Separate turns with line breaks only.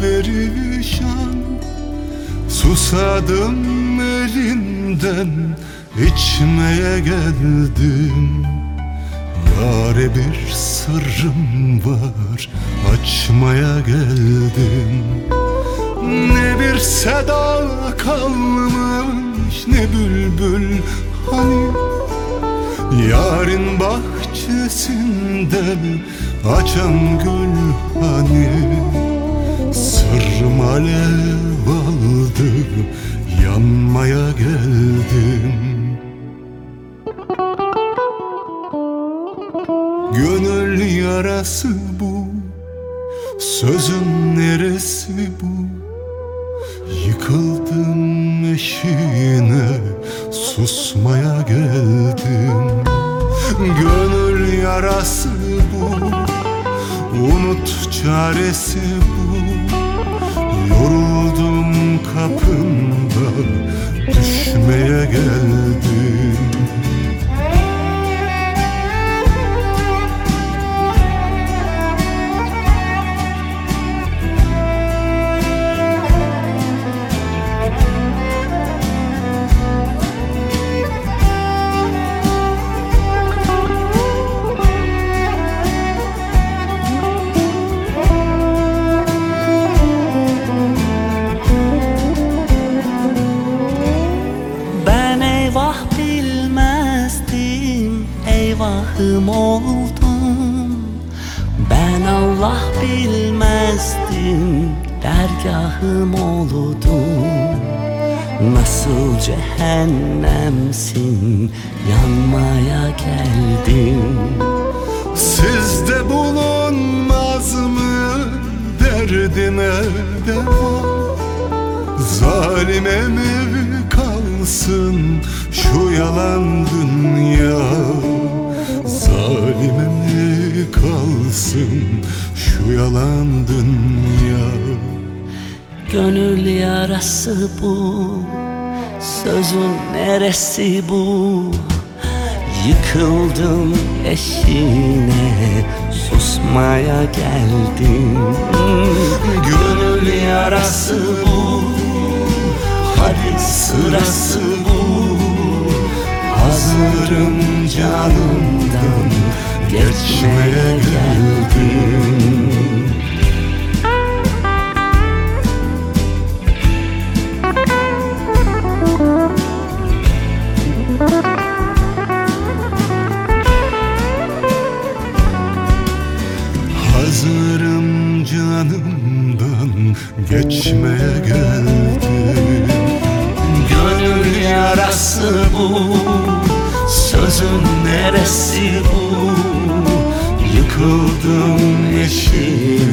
perişan Susadım elinden içmeye geldim. Yare bir sırrım var açmaya geldim. Ne bir seda kalmış ne bülbül hani. Yarın bahçesinde açan gül hani Sırrım alev aldı yanmaya geldim. Gönül yarası bu Sözün neresi bu? Yıkıldım eşiğine Susmaya geldim Gönül yarası bu Unut çaresi bu
Eyvahım oldum. Ben Allah bilmezdim Dergahım oldum Nasıl cehennemsin Yanmaya geldim.
Sizde bulunmaz mı derdime deva Zalime mi kalsın şu yalan
Gönül yarası bu. Sözün neresi bu? Yıkıldım eşiğine Susmaya geldim. Gönül yarası bu. Hadi sırası bu. Hazırım canımdan
Hazırım canımdan geçmeye geldim
Gönül yarası bu Sözün neresi bu? Yıkıldım eşiğine